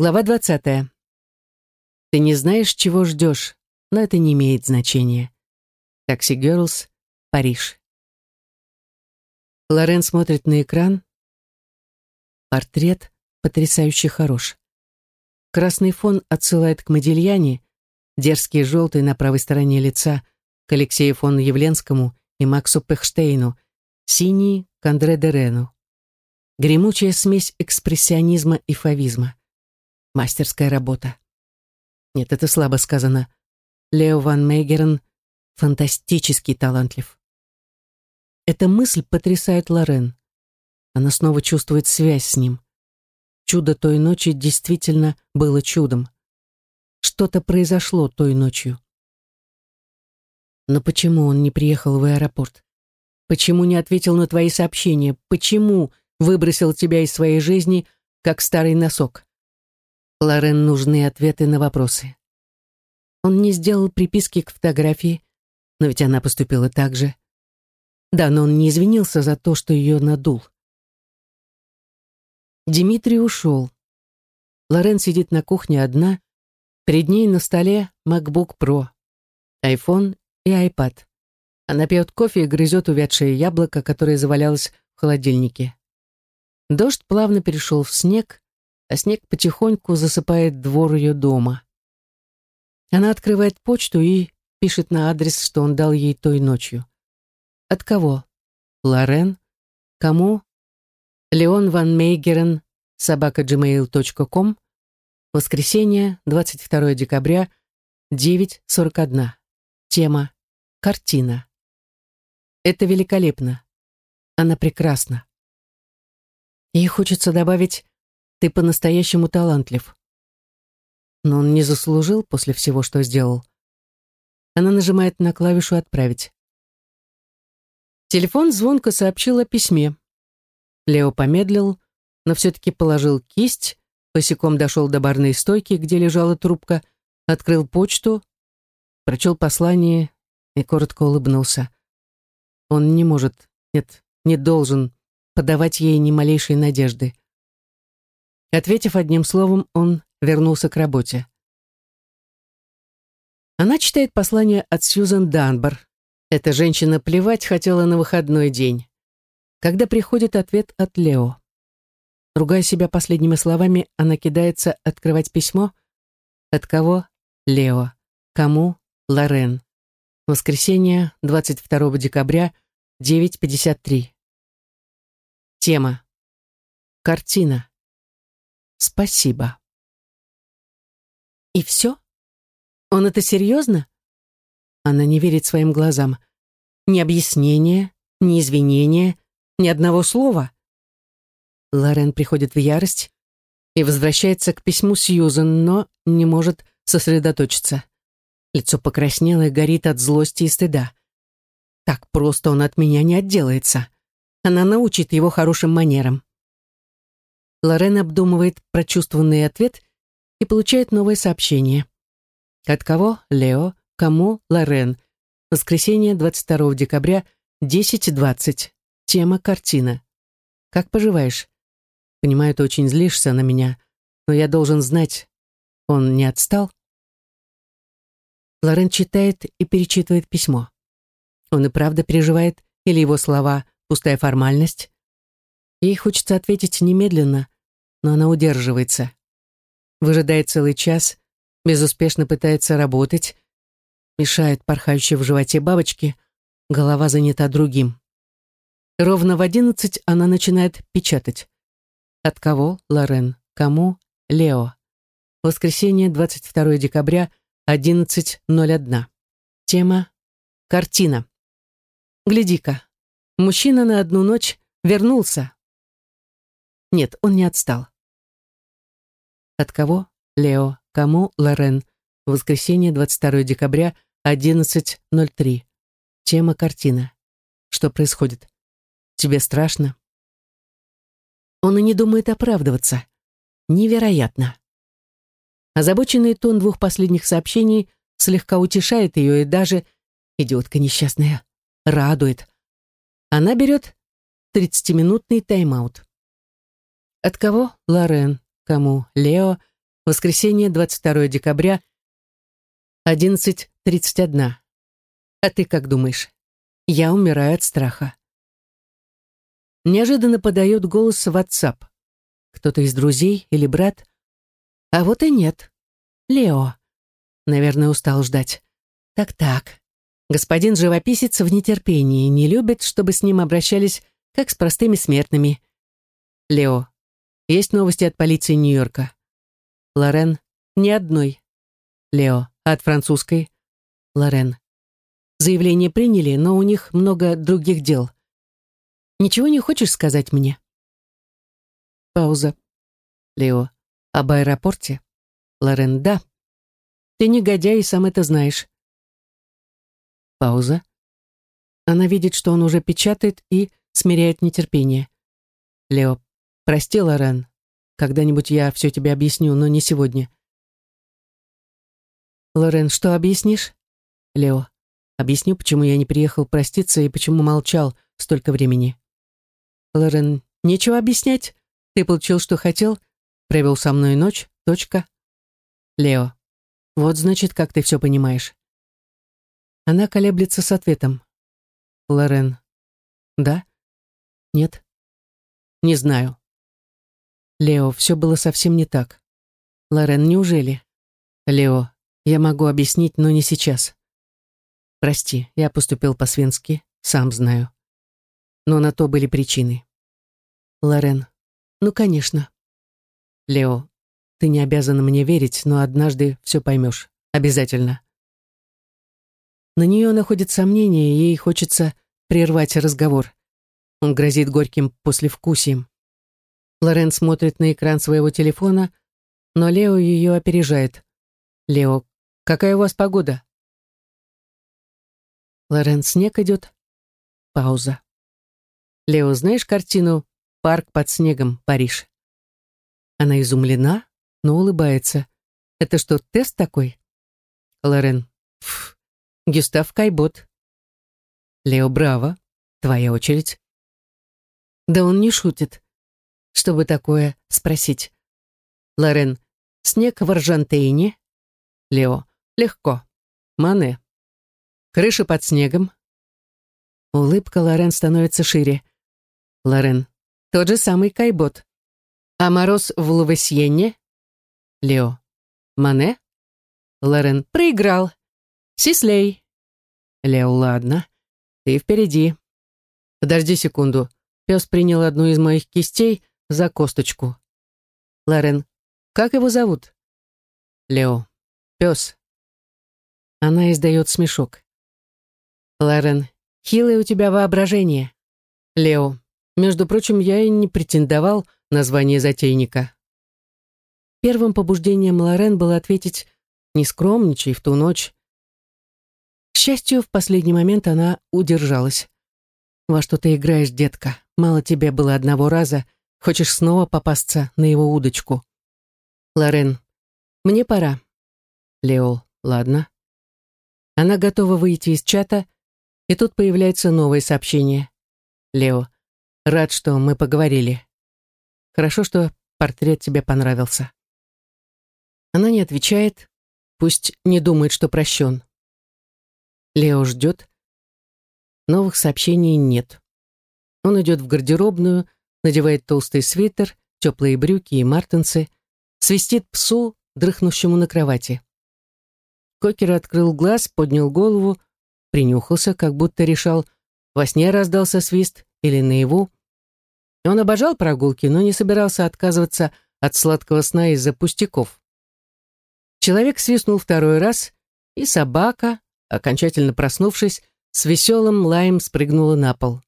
Глава двадцатая. Ты не знаешь, чего ждешь, но это не имеет значения. Такси Girls, Париж. Лорен смотрит на экран. Портрет потрясающе хорош. Красный фон отсылает к Модильяне, дерзкий желтый на правой стороне лица, к Алексею фон Явленскому и Максу Пехштейну, синий к Андре Дерену. Гремучая смесь экспрессионизма и фавизма. Мастерская работа. Нет, это слабо сказано. Лео ван Мейгерен фантастически талантлив. Эта мысль потрясает Лорен. Она снова чувствует связь с ним. Чудо той ночи действительно было чудом. Что-то произошло той ночью. Но почему он не приехал в аэропорт? Почему не ответил на твои сообщения? Почему выбросил тебя из своей жизни, как старый носок? Лорен нужны ответы на вопросы. Он не сделал приписки к фотографии, но ведь она поступила так же. Да, но он не извинился за то, что ее надул. Дмитрий ушел. Лорен сидит на кухне одна, перед ней на столе MacBook Pro, iPhone и iPad. Она пьет кофе и грызет увядшее яблоко, которое завалялось в холодильнике. Дождь плавно перешел в снег, а снег потихоньку засыпает двор ее дома. Она открывает почту и пишет на адрес, что он дал ей той ночью. От кого? Лорен? Кому? Леон Ван Мейгерен, собака gmail.com, воскресенье, 22 декабря, 9.41. Тема «Картина». Это великолепно. Она прекрасна. Ей хочется добавить ты по-настоящему талантлив. Но он не заслужил после всего, что сделал. Она нажимает на клавишу «Отправить». Телефон звонко сообщил о письме. Лео помедлил, но все-таки положил кисть, босиком дошел до барной стойки, где лежала трубка, открыл почту, прочел послание и коротко улыбнулся. Он не может, нет, не должен подавать ей ни малейшей надежды. Ответив одним словом, он вернулся к работе. Она читает послание от Сьюзан Данбар. Эта женщина плевать хотела на выходной день. Когда приходит ответ от Лео. Ругая себя последними словами, она кидается открывать письмо. От кого? Лео. Кому? Лорен. Воскресенье, 22 декабря, 9.53. Тема. Картина. Спасибо. И все? Он это серьезно? Она не верит своим глазам. Ни объяснения, ни извинения, ни одного слова. Лорен приходит в ярость и возвращается к письму Сьюзен, но не может сосредоточиться. Лицо покраснело и горит от злости и стыда. Так просто он от меня не отделается. Она научит его хорошим манерам. Лорен обдумывает прочувствованный ответ и получает новое сообщение. От кого? Лео. Кому? Лорен. Воскресенье, 22 декабря, 10.20. Тема картина. Как поживаешь? Понимаю, ты очень злишься на меня, но я должен знать, он не отстал? Лорен читает и перечитывает письмо. Он и правда переживает, или его слова — пустая формальность? Ей хочется ответить немедленно, но она удерживается. Выжидает целый час, безуспешно пытается работать, мешает порхающей в животе бабочки, голова занята другим. Ровно в одиннадцать она начинает печатать. От кого? Лорен. Кому? Лео. Воскресенье, 22 декабря, 11.01. Тема «Картина». Гляди-ка, мужчина на одну ночь вернулся. Нет, он не отстал. От кого? Лео. Кому? Лорен. Воскресенье, 22 декабря, 11.03. Тема картина. Что происходит? Тебе страшно? Он и не думает оправдываться. Невероятно. Озабоченный тон двух последних сообщений слегка утешает ее и даже, идиотка несчастная, радует. Она берет 30-минутный тайм-аут. От кого? Лорен. Кому? Лео. Воскресенье, 22 декабря, 11.31. А ты как думаешь? Я умираю от страха. Неожиданно подает голос в WhatsApp. Кто-то из друзей или брат? А вот и нет. Лео. Наверное, устал ждать. Так-так. Господин живописец в нетерпении, не любит, чтобы с ним обращались как с простыми смертными. Лео. Есть новости от полиции Нью-Йорка. Лорен. Ни одной. Лео. От французской. Лорен. Заявление приняли, но у них много других дел. Ничего не хочешь сказать мне? Пауза. Лео. Об аэропорте? Лорен. Да. Ты негодяй и сам это знаешь. Пауза. Она видит, что он уже печатает и смиряет нетерпение. Лео. Прости, Лорен. Когда-нибудь я все тебе объясню, но не сегодня. Лорен, что объяснишь? Лео. Объясню, почему я не приехал проститься и почему молчал столько времени. Лорен, нечего объяснять. Ты получил, что хотел, провел со мной ночь, точка. Лео, вот значит, как ты все понимаешь. Она колеблется с ответом. Лорен, да? Нет? Не знаю. Лео, все было совсем не так. Лорен, неужели? Лео, я могу объяснить, но не сейчас. Прости, я поступил по-свински, сам знаю. Но на то были причины. Лорен. Ну, конечно. Лео, ты не обязана мне верить, но однажды все поймешь. Обязательно. На нее находит сомнение, ей хочется прервать разговор. Он грозит горьким послевкусием. Лорен смотрит на экран своего телефона, но Лео ее опережает. «Лео, какая у вас погода?» Лорен, снег идет. Пауза. Лео, знаешь картину «Парк под снегом, Париж»? Она изумлена, но улыбается. Это что, тест такой? Лорен. Фу. Гюстав Кайбот. Лео, браво. Твоя очередь. Да он не шутит. Чтобы такое спросить. Лорен. Снег в Аржантейне. Лео. Легко. Мане. Крыша под снегом. Улыбка Лорен становится шире. Лорен. Тот же самый Кайбот. А мороз в Лувесьенне? Лео. Мане? Лорен. Проиграл. Сислей. Лео, ладно. Ты впереди. Подожди секунду. Пес принял одну из моих кистей за косточку. Лорен. Как его зовут? Лео. Пес. Она издает смешок. Лорен, хилое у тебя воображение. Лео, между прочим, я и не претендовал на звание затейника. Первым побуждением Лорен было ответить «Не скромничай в ту ночь». К счастью, в последний момент она удержалась. «Во что ты играешь, детка? Мало тебе было одного раза. Хочешь снова попасться на его удочку?» Лорен, «Мне пора». Лео, «Ладно». Она готова выйти из чата, и тут появляется новое сообщение. Лео, рад, что мы поговорили. Хорошо, что портрет тебе понравился. Она не отвечает, пусть не думает, что прощен. Лео ждет. Новых сообщений нет. Он идет в гардеробную, надевает толстый свитер, теплые брюки и мартинсы, свистит псу, дрыхнущему на кровати. Кокер открыл глаз, поднял голову, принюхался, как будто решал, во сне раздался свист или наяву. Он обожал прогулки, но не собирался отказываться от сладкого сна из-за пустяков. Человек свистнул второй раз, и собака, окончательно проснувшись, с веселым лаем спрыгнула на пол.